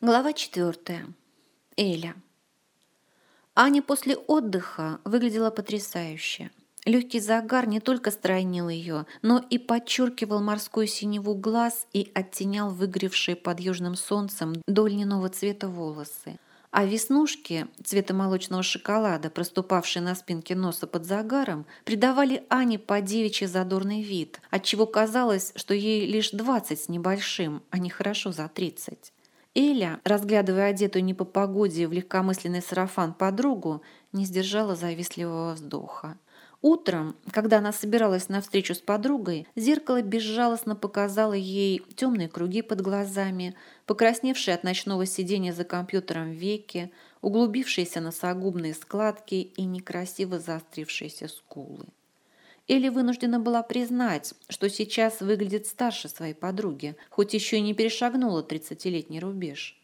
Глава четвертая. Эля. Аня после отдыха выглядела потрясающе. Легкий загар не только стройнил ее, но и подчеркивал морскую синеву глаз и оттенял выгревшие под южным солнцем до льняного цвета волосы. А веснушки цвета молочного шоколада, проступавшие на спинке носа под загаром, придавали Ане по девичьи задорный вид, отчего казалось, что ей лишь двадцать с небольшим, а не хорошо за тридцать. Эля, разглядывая одетую не по погоде в легкомысленный сарафан подругу, не сдержала завистливого вздоха. Утром, когда она собиралась на встречу с подругой, зеркало безжалостно показало ей темные круги под глазами, покрасневшие от ночного сидения за компьютером веки, углубившиеся носогубные складки и некрасиво заострившиеся скулы. Элли вынуждена была признать, что сейчас выглядит старше своей подруги, хоть еще и не перешагнула тридцатилетний рубеж.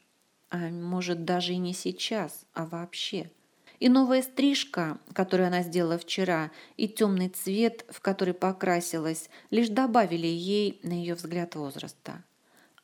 А может, даже и не сейчас, а вообще. И новая стрижка, которую она сделала вчера, и темный цвет, в который покрасилась, лишь добавили ей, на ее взгляд, возраста.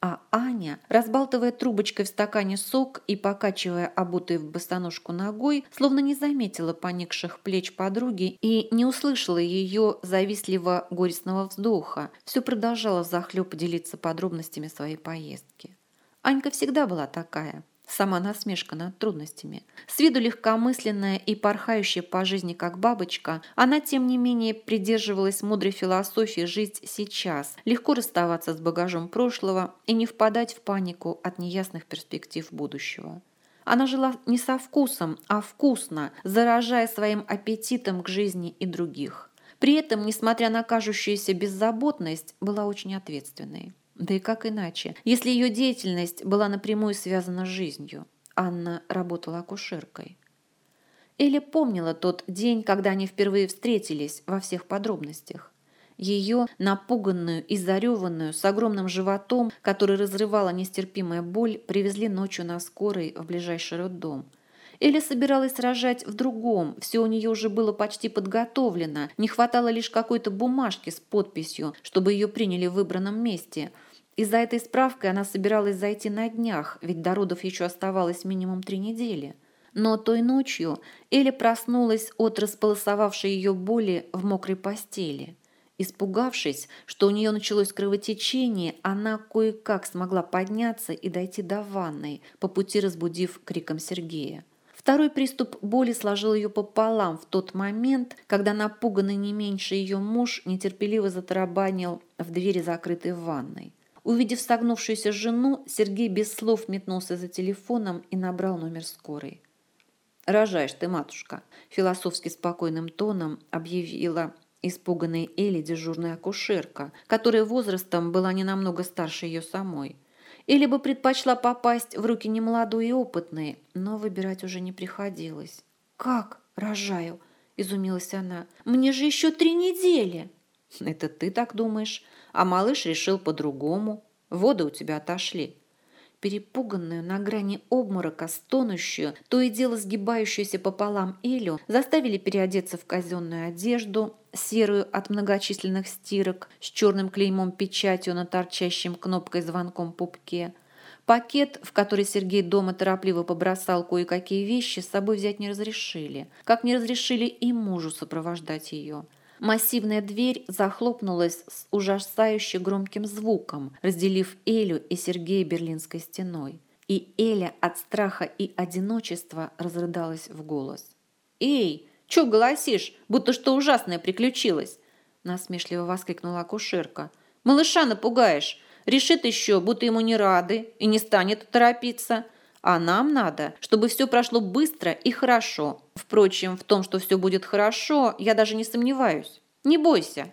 А Аня, разбалтывая трубочкой в стакане сок и покачивая обутой в босоножку ногой, словно не заметила поникших плеч подруги и не услышала ее завистливо горестного вздоха, все продолжала захлеб делиться подробностями своей поездки. Анька всегда была такая, сама насмешка над трудностями. С виду легкомысленная и порхающая по жизни как бабочка, она, тем не менее, придерживалась мудрой философии жить сейчас, легко расставаться с багажом прошлого и не впадать в панику от неясных перспектив будущего. Она жила не со вкусом, а вкусно, заражая своим аппетитом к жизни и других. При этом, несмотря на кажущуюся беззаботность, была очень ответственной. Да и как иначе, если ее деятельность была напрямую связана с жизнью. Анна работала акушеркой. Эля помнила тот день, когда они впервые встретились во всех подробностях. Ее, напуганную и зареванную, с огромным животом, который разрывала нестерпимая боль, привезли ночью на скорой в ближайший роддом. Эля собиралась рожать в другом, все у нее уже было почти подготовлено, не хватало лишь какой-то бумажки с подписью, чтобы ее приняли в выбранном месте – и за этой справкой она собиралась зайти на днях, ведь до родов еще оставалось минимум три недели. Но той ночью Эля проснулась от располосовавшей ее боли в мокрой постели. Испугавшись, что у нее началось кровотечение, она кое-как смогла подняться и дойти до ванной, по пути разбудив криком Сергея. Второй приступ боли сложил ее пополам в тот момент, когда напуганный не меньше ее муж нетерпеливо затарабанил в двери закрытой ванной. Увидев согнувшуюся жену, Сергей без слов метнулся за телефоном и набрал номер скорой. «Рожаешь ты, матушка», – философски спокойным тоном объявила испуганной Элли дежурная акушерка, которая возрастом была не намного старше ее самой. Элли бы предпочла попасть в руки немолодой и опытной, но выбирать уже не приходилось. «Как рожаю?» – изумилась она. «Мне же еще три недели!» «Это ты так думаешь?» А малыш решил по-другому. Воды у тебя отошли. Перепуганную, на грани обморока, стонущую, то и дело сгибающуюся пополам Элю заставили переодеться в казенную одежду, серую от многочисленных стирок, с черным клеймом печатью на торчащем кнопкой звонком пупке. Пакет, в который Сергей дома торопливо побросал кое-какие вещи, с собой взять не разрешили. Как не разрешили и мужу сопровождать ее. Массивная дверь захлопнулась с ужасающе громким звуком, разделив Элю и Сергея Берлинской стеной. И Эля от страха и одиночества разрыдалась в голос. «Эй, чё голосишь, будто что ужасное приключилось?» насмешливо воскликнула акушерка. «Малыша напугаешь. Решит еще, будто ему не рады и не станет торопиться. А нам надо, чтобы все прошло быстро и хорошо. Впрочем, в том, что все будет хорошо, я даже не сомневаюсь. Не бойся.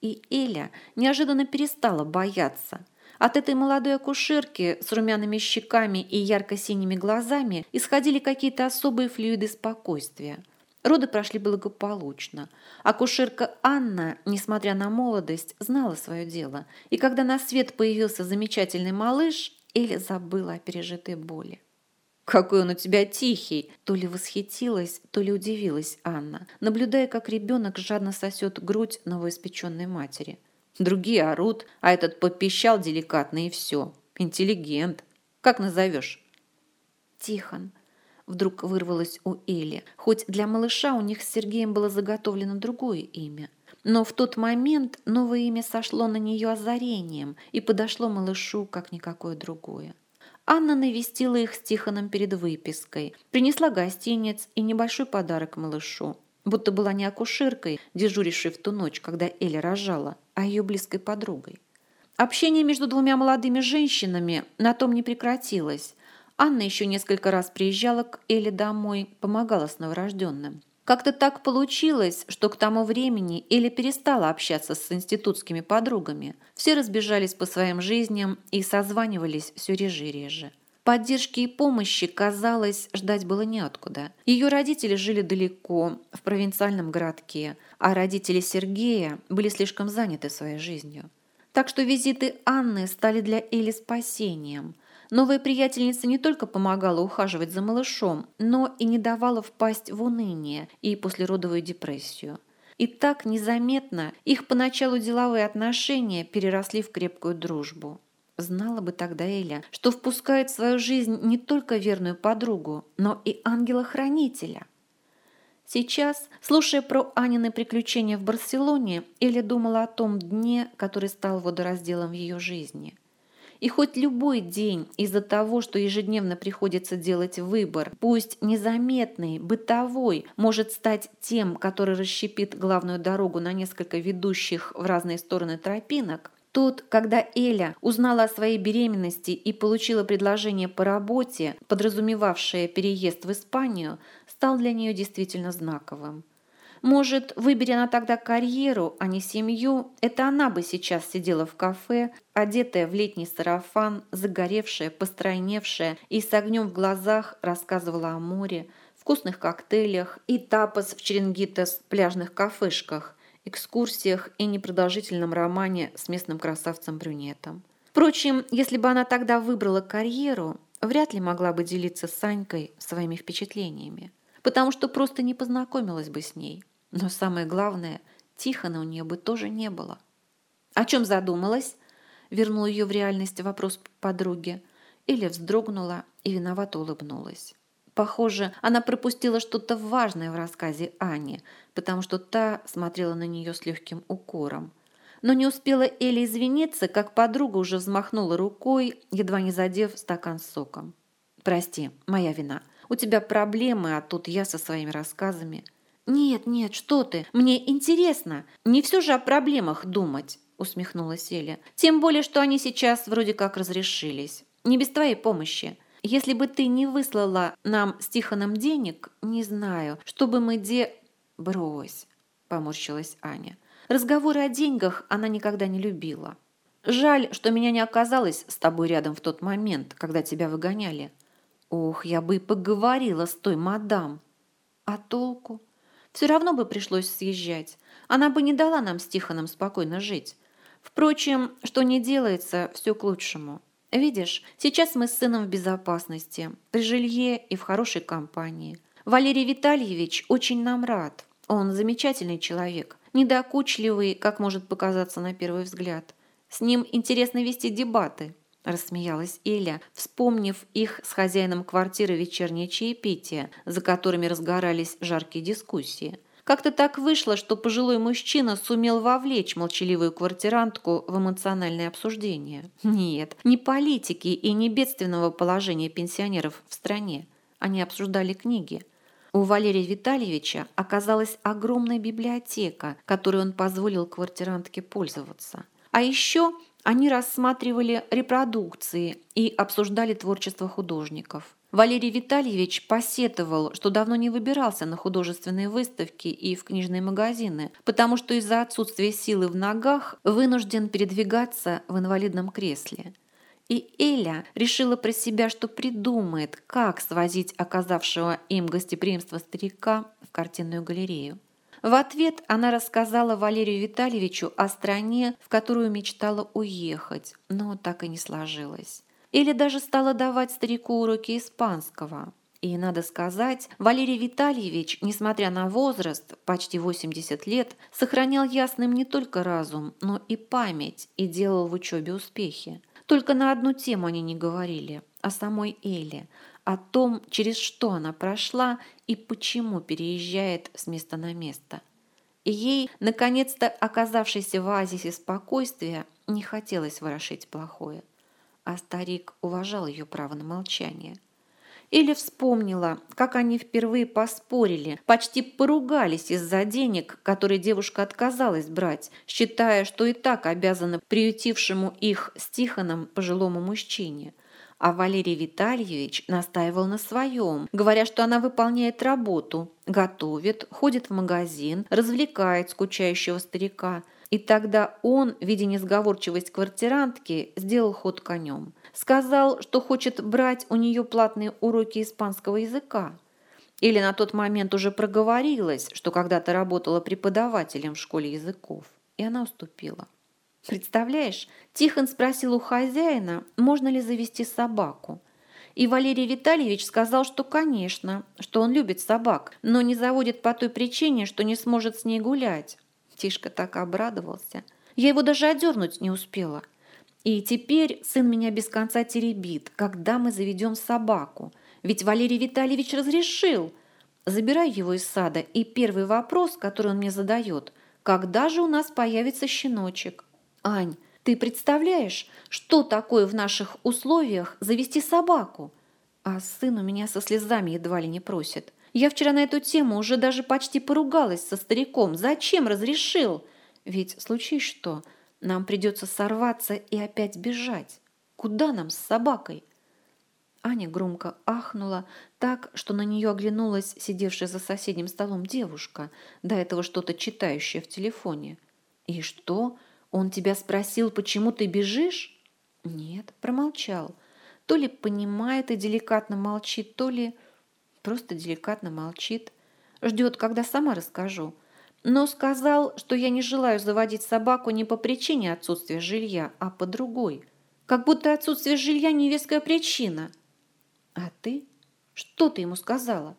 И Эля неожиданно перестала бояться. От этой молодой акушерки с румяными щеками и ярко-синими глазами исходили какие-то особые флюиды спокойствия. Роды прошли благополучно. Акушерка Анна, несмотря на молодость, знала свое дело. И когда на свет появился замечательный малыш, Эля забыла о пережитой боли. «Какой он у тебя тихий!» То ли восхитилась, то ли удивилась Анна, наблюдая, как ребенок жадно сосет грудь новоиспеченной матери. Другие орут, а этот попищал деликатно и все. Интеллигент. Как назовешь?» «Тихон», — вдруг вырвалось у Эли, хоть для малыша у них с Сергеем было заготовлено другое имя. Но в тот момент новое имя сошло на нее озарением и подошло малышу, как никакое другое. Анна навестила их с Тихоном перед выпиской, принесла гостинец и небольшой подарок малышу, будто была не акушеркой, дежурившей в ту ночь, когда Эля рожала, а ее близкой подругой. Общение между двумя молодыми женщинами на том не прекратилось. Анна еще несколько раз приезжала к Эле домой, помогала с новорожденным. Как-то так получилось, что к тому времени Эля перестала общаться с институтскими подругами. Все разбежались по своим жизням и созванивались все реже и реже. Поддержки и помощи, казалось, ждать было неоткуда. Ее родители жили далеко, в провинциальном городке, а родители Сергея были слишком заняты своей жизнью. Так что визиты Анны стали для Эли спасением – Новая приятельница не только помогала ухаживать за малышом, но и не давала впасть в уныние и послеродовую депрессию. И так незаметно их поначалу деловые отношения переросли в крепкую дружбу. Знала бы тогда Эля, что впускает в свою жизнь не только верную подругу, но и ангела-хранителя. Сейчас, слушая про Анины приключения в Барселоне, Эля думала о том дне, который стал водоразделом в ее жизни – и хоть любой день из-за того, что ежедневно приходится делать выбор, пусть незаметный, бытовой, может стать тем, который расщепит главную дорогу на несколько ведущих в разные стороны тропинок, Тут, когда Эля узнала о своей беременности и получила предложение по работе, подразумевавшее переезд в Испанию, стал для нее действительно знаковым. Может, выбери она тогда карьеру, а не семью, это она бы сейчас сидела в кафе, одетая в летний сарафан, загоревшая, постройневшая и с огнем в глазах рассказывала о море, вкусных коктейлях и тапос в Черенгитас пляжных кафешках, экскурсиях и непродолжительном романе с местным красавцем-брюнетом. Впрочем, если бы она тогда выбрала карьеру, вряд ли могла бы делиться с Санькой своими впечатлениями, потому что просто не познакомилась бы с ней. Но самое главное, Тихона у нее бы тоже не было. «О чем задумалась?» – вернул ее в реальность вопрос подруги. Или вздрогнула и виновато улыбнулась. Похоже, она пропустила что-то важное в рассказе Ани, потому что та смотрела на нее с легким укором. Но не успела Эля извиниться, как подруга уже взмахнула рукой, едва не задев стакан с соком. «Прости, моя вина. У тебя проблемы, а тут я со своими рассказами. «Нет, нет, что ты, мне интересно. Не все же о проблемах думать», – усмехнулась Эля. «Тем более, что они сейчас вроде как разрешились. Не без твоей помощи. Если бы ты не выслала нам с Тихоном денег, не знаю, что бы мы де...» «Брось», – поморщилась Аня. Разговоры о деньгах она никогда не любила. «Жаль, что меня не оказалось с тобой рядом в тот момент, когда тебя выгоняли». «Ох, я бы и поговорила с той мадам». «А толку?» Все равно бы пришлось съезжать. Она бы не дала нам с Тихоном спокойно жить. Впрочем, что не делается, все к лучшему. Видишь, сейчас мы с сыном в безопасности, при жилье и в хорошей компании. Валерий Витальевич очень нам рад. Он замечательный человек, недокучливый, как может показаться на первый взгляд. С ним интересно вести дебаты, рассмеялась Эля, вспомнив их с хозяином квартиры вечернее чаепитие, за которыми разгорались жаркие дискуссии. Как-то так вышло, что пожилой мужчина сумел вовлечь молчаливую квартирантку в эмоциональное обсуждение. Нет, не политики и не бедственного положения пенсионеров в стране. Они обсуждали книги. У Валерия Витальевича оказалась огромная библиотека, которой он позволил квартирантке пользоваться. А еще они рассматривали репродукции и обсуждали творчество художников. Валерий Витальевич посетовал, что давно не выбирался на художественные выставки и в книжные магазины, потому что из-за отсутствия силы в ногах вынужден передвигаться в инвалидном кресле. И Эля решила про себя, что придумает, как свозить оказавшего им гостеприимство старика в картинную галерею. В ответ она рассказала Валерию Витальевичу о стране, в которую мечтала уехать, но так и не сложилось. Или даже стала давать старику уроки испанского. И, надо сказать, Валерий Витальевич, несмотря на возраст, почти 80 лет, сохранял ясным не только разум, но и память и делал в учебе успехи. Только на одну тему они не говорили. о самой Эле, о том, через что она прошла и почему переезжает с места на место. И ей, наконец-то оказавшейся в оазисе спокойствия, не хотелось ворошить плохое. А старик уважал ее право на молчание – или вспомнила, как они впервые поспорили, почти поругались из-за денег, которые девушка отказалась брать, считая, что и так обязана приютившему их с Тихоном пожилому мужчине. А Валерий Витальевич настаивал на своем, говоря, что она выполняет работу, готовит, ходит в магазин, развлекает скучающего старика. И тогда он, видя несговорчивость квартирантки, сделал ход конем. Сказал, что хочет брать у нее платные уроки испанского языка. Или на тот момент уже проговорилась, что когда-то работала преподавателем в школе языков. И она уступила. Представляешь, Тихон спросил у хозяина, можно ли завести собаку. И Валерий Витальевич сказал, что, конечно, что он любит собак, но не заводит по той причине, что не сможет с ней гулять. Тишка так обрадовался. Я его даже одернуть не успела – и теперь сын меня без конца теребит, когда мы заведем собаку. Ведь Валерий Витальевич разрешил. Забираю его из сада, и первый вопрос, который он мне задает, когда же у нас появится щеночек? Ань, ты представляешь, что такое в наших условиях завести собаку? А сын у меня со слезами едва ли не просит. Я вчера на эту тему уже даже почти поругалась со стариком. Зачем разрешил? Ведь случись что – нам придется сорваться и опять бежать. Куда нам с собакой? Аня громко ахнула так, что на нее оглянулась сидевшая за соседним столом девушка, до этого что-то читающая в телефоне. «И что? Он тебя спросил, почему ты бежишь?» «Нет», промолчал. То ли понимает и деликатно молчит, то ли просто деликатно молчит. Ждет, когда сама расскажу но сказал, что я не желаю заводить собаку не по причине отсутствия жилья, а по другой. Как будто отсутствие жилья не веская причина. А ты? Что ты ему сказала?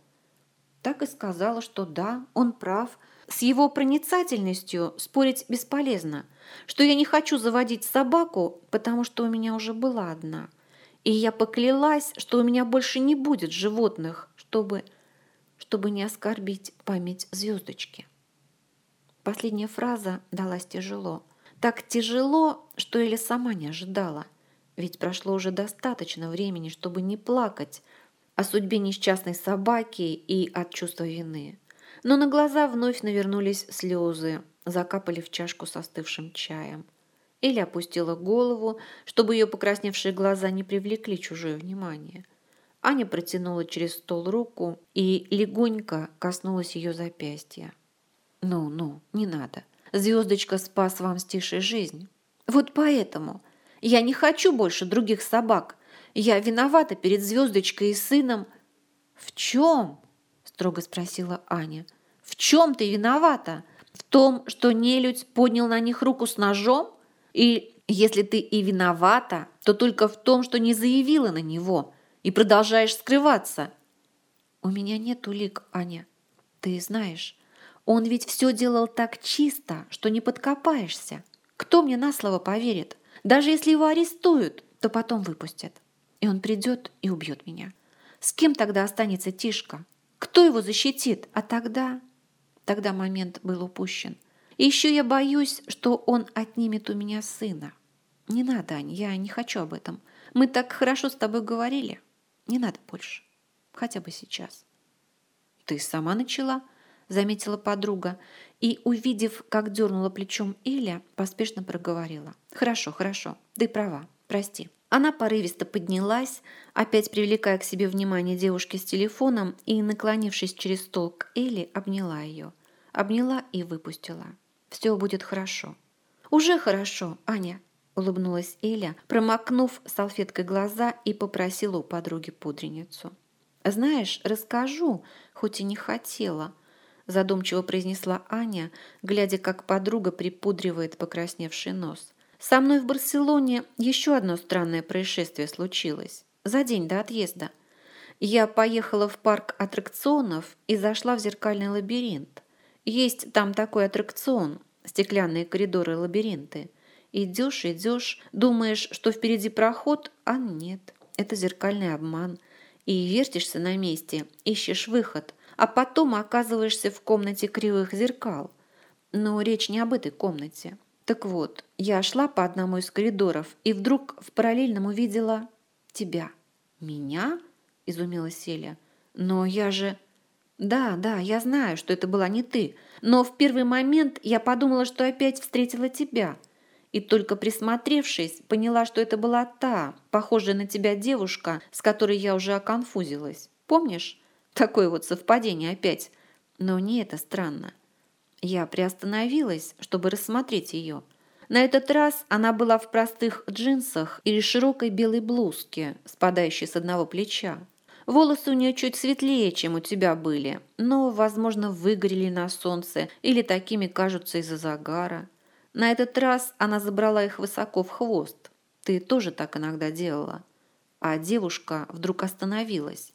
Так и сказала, что да, он прав. С его проницательностью спорить бесполезно, что я не хочу заводить собаку, потому что у меня уже была одна. И я поклялась, что у меня больше не будет животных, чтобы, чтобы не оскорбить память звездочки. Последняя фраза далась тяжело. Так тяжело, что Эля сама не ожидала. Ведь прошло уже достаточно времени, чтобы не плакать о судьбе несчастной собаки и от чувства вины. Но на глаза вновь навернулись слезы, закапали в чашку с остывшим чаем. Эля опустила голову, чтобы ее покрасневшие глаза не привлекли чужое внимание. Аня протянула через стол руку и легонько коснулась ее запястья. Ну-ну, не надо. Звездочка спас вам стишей жизнь. Вот поэтому я не хочу больше других собак. Я виновата перед звездочкой и сыном. В чем? Строго спросила Аня. В чем ты виновата? В том, что нелюдь поднял на них руку с ножом? И если ты и виновата, то только в том, что не заявила на него и продолжаешь скрываться. У меня нет улик, Аня. Ты знаешь, он ведь все делал так чисто, что не подкопаешься. Кто мне на слово поверит? Даже если его арестуют, то потом выпустят. И он придет и убьет меня. С кем тогда останется Тишка? Кто его защитит? А тогда... Тогда момент был упущен. И еще я боюсь, что он отнимет у меня сына. Не надо, Ань, я не хочу об этом. Мы так хорошо с тобой говорили. Не надо больше. Хотя бы сейчас. Ты сама начала? заметила подруга и, увидев, как дернула плечом Иля, поспешно проговорила. «Хорошо, хорошо, ты права, прости». Она порывисто поднялась, опять привлекая к себе внимание девушки с телефоном и, наклонившись через стол к Элли, обняла ее. Обняла и выпустила. «Все будет хорошо». «Уже хорошо, Аня», – улыбнулась Эля, промокнув салфеткой глаза и попросила у подруги пудреницу. «Знаешь, расскажу, хоть и не хотела, задумчиво произнесла Аня, глядя, как подруга припудривает покрасневший нос. Со мной в Барселоне еще одно странное происшествие случилось. За день до отъезда. Я поехала в парк аттракционов и зашла в зеркальный лабиринт. Есть там такой аттракцион, стеклянные коридоры лабиринты. Идешь, идешь, думаешь, что впереди проход, а нет. это зеркальный обман. И вертишься на месте, ищешь выход, а потом оказываешься в комнате кривых зеркал. Но речь не об этой комнате. Так вот, я шла по одному из коридоров и вдруг в параллельном увидела тебя. «Меня?» – изумилась Селя. «Но я же...» «Да, да, я знаю, что это была не ты, но в первый момент я подумала, что опять встретила тебя. И только присмотревшись, поняла, что это была та, похожая на тебя девушка, с которой я уже оконфузилась. Помнишь? Такое вот совпадение опять. Но не это странно. Я приостановилась, чтобы рассмотреть ее. На этот раз она была в простых джинсах или широкой белой блузке, спадающей с одного плеча. Волосы у нее чуть светлее, чем у тебя были, но, возможно, выгорели на солнце или такими кажутся из-за загара. На этот раз она забрала их высоко в хвост. Ты тоже так иногда делала. А девушка вдруг остановилась.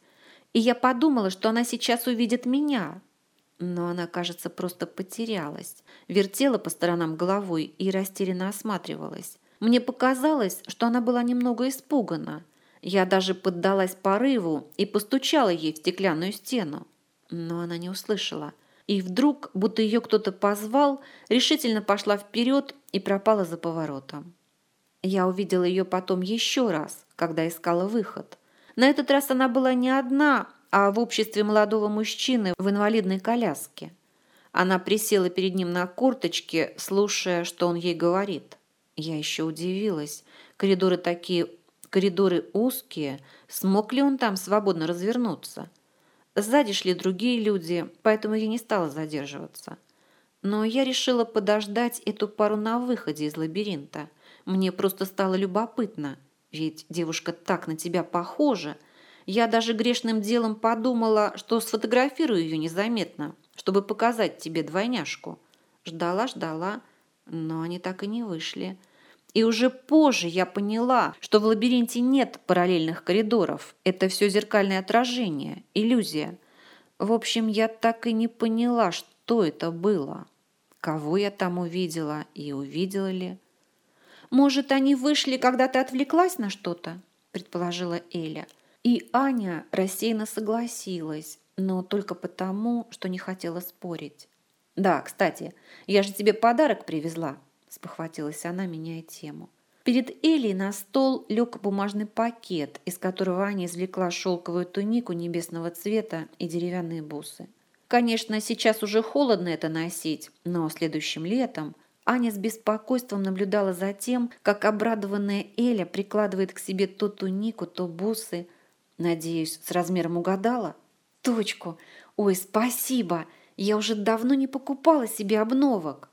И я подумала, что она сейчас увидит меня, но она, кажется, просто потерялась, вертела по сторонам головой и растерянно осматривалась. Мне показалось, что она была немного испугана. Я даже поддалась порыву и постучала ей в стеклянную стену. Но она не услышала. И вдруг, будто ее кто-то позвал, решительно пошла вперед и пропала за поворотом. Я увидела ее потом еще раз, когда искала выход. На этот раз она была не одна, а в обществе молодого мужчины в инвалидной коляске. Она присела перед ним на корточке, слушая, что он ей говорит. Я еще удивилась. Коридоры такие, коридоры узкие. Смог ли он там свободно развернуться? Сзади шли другие люди, поэтому я не стала задерживаться. Но я решила подождать эту пару на выходе из лабиринта. Мне просто стало любопытно, ведь девушка так на тебя похожа – я даже грешным делом подумала, что сфотографирую ее незаметно, чтобы показать тебе двойняшку. Ждала, ждала, но они так и не вышли. И уже позже я поняла, что в лабиринте нет параллельных коридоров. Это все зеркальное отражение, иллюзия. В общем, я так и не поняла, что это было. Кого я там увидела и увидела ли. «Может, они вышли, когда ты отвлеклась на что-то?» – предположила Эля – и Аня рассеянно согласилась, но только потому, что не хотела спорить. «Да, кстати, я же тебе подарок привезла», – спохватилась она, меняя тему. Перед Элей на стол лег бумажный пакет, из которого Аня извлекла шелковую тунику небесного цвета и деревянные бусы. Конечно, сейчас уже холодно это носить, но следующим летом Аня с беспокойством наблюдала за тем, как обрадованная Эля прикладывает к себе то тунику, то бусы, Надеюсь, с размером угадала? Точку. Ой, спасибо. Я уже давно не покупала себе обновок.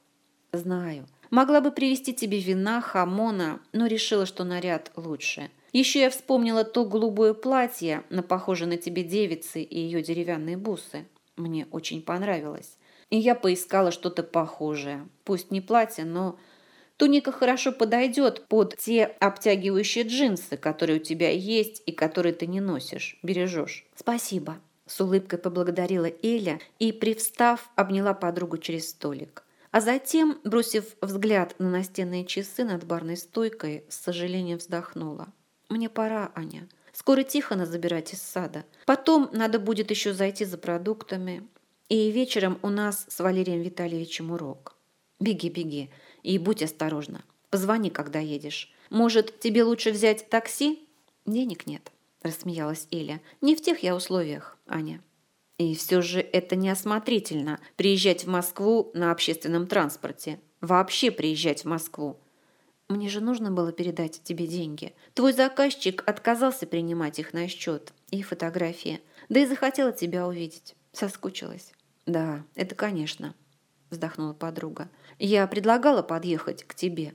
Знаю. Могла бы привезти тебе вина, хамона, но решила, что наряд лучше. Еще я вспомнила то голубое платье, на похоже на тебе девицы и ее деревянные бусы. Мне очень понравилось. И я поискала что-то похожее. Пусть не платье, но Туника хорошо подойдет под те обтягивающие джинсы, которые у тебя есть и которые ты не носишь, бережешь. Спасибо. С улыбкой поблагодарила Эля и, привстав, обняла подругу через столик. А затем, бросив взгляд на настенные часы над барной стойкой, с сожалением вздохнула. «Мне пора, Аня. Скоро Тихона забирать из сада. Потом надо будет еще зайти за продуктами. И вечером у нас с Валерием Витальевичем урок. Беги, беги. И будь осторожна. Позвони, когда едешь. Может, тебе лучше взять такси? Денег нет, рассмеялась Эля. Не в тех я условиях, Аня. И все же это неосмотрительно приезжать в Москву на общественном транспорте. Вообще приезжать в Москву. Мне же нужно было передать тебе деньги. Твой заказчик отказался принимать их на счет и фотографии. Да и захотела тебя увидеть. Соскучилась. Да, это конечно вздохнула подруга. Я предлагала подъехать к тебе.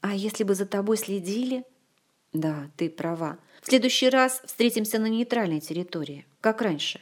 А если бы за тобой следили? Да, ты права. В следующий раз встретимся на нейтральной территории, как раньше.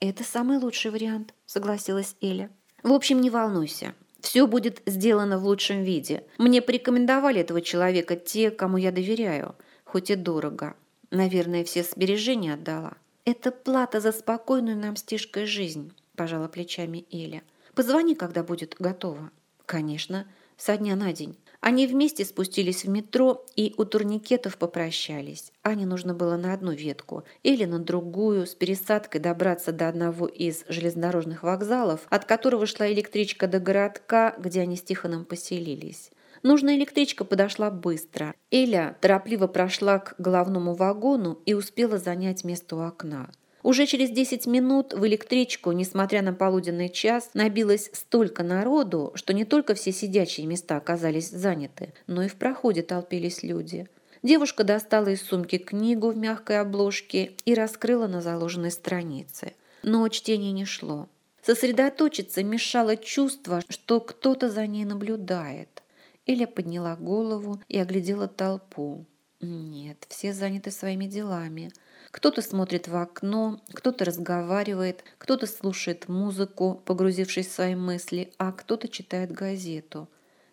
Это самый лучший вариант, согласилась Эля. В общем, не волнуйся. Все будет сделано в лучшем виде. Мне порекомендовали этого человека те, кому я доверяю, хоть и дорого. Наверное, все сбережения отдала. Это плата за спокойную нам с Тишкой жизнь, пожала плечами Эля. Позвони, когда будет готово. Конечно, со дня на день. Они вместе спустились в метро и у турникетов попрощались. Ане нужно было на одну ветку или на другую, с пересадкой добраться до одного из железнодорожных вокзалов, от которого шла электричка до городка, где они с Тихоном поселились. Нужная электричка подошла быстро. Эля торопливо прошла к головному вагону и успела занять место у окна. Уже через 10 минут в электричку, несмотря на полуденный час, набилось столько народу, что не только все сидячие места оказались заняты, но и в проходе толпились люди. Девушка достала из сумки книгу в мягкой обложке и раскрыла на заложенной странице. Но чтение не шло. Сосредоточиться мешало чувство, что кто-то за ней наблюдает. Эля подняла голову и оглядела толпу. Нет, все заняты своими делами. Кто-то смотрит в окно, кто-то разговаривает, кто-то слушает музыку, погрузившись в свои мысли, а кто-то читает газету.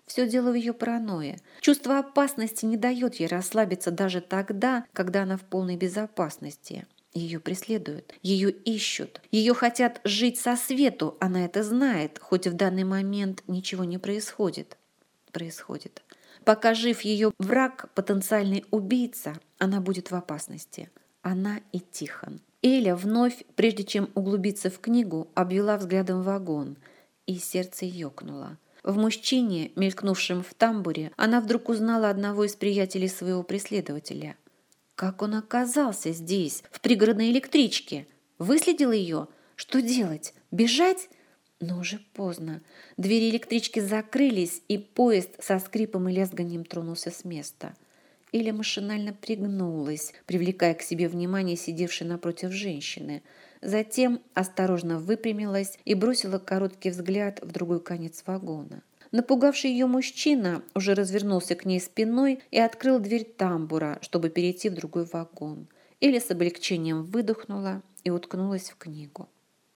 Все дело в ее паранойе. Чувство опасности не дает ей расслабиться даже тогда, когда она в полной безопасности. Ее преследуют, ее ищут, ее хотят жить со свету, она это знает, хоть в данный момент ничего не происходит. Происходит. Пока жив ее враг, потенциальный убийца, она будет в опасности она и Тихон. Эля вновь, прежде чем углубиться в книгу, обвела взглядом вагон, и сердце ёкнуло. В мужчине, мелькнувшем в тамбуре, она вдруг узнала одного из приятелей своего преследователя. Как он оказался здесь, в пригородной электричке? Выследил ее? Что делать? Бежать? Но уже поздно. Двери электрички закрылись, и поезд со скрипом и лязганием тронулся с места. Иля машинально пригнулась, привлекая к себе внимание сидевшей напротив женщины. Затем осторожно выпрямилась и бросила короткий взгляд в другой конец вагона. Напугавший ее мужчина уже развернулся к ней спиной и открыл дверь тамбура, чтобы перейти в другой вагон. Иля с облегчением выдохнула и уткнулась в книгу.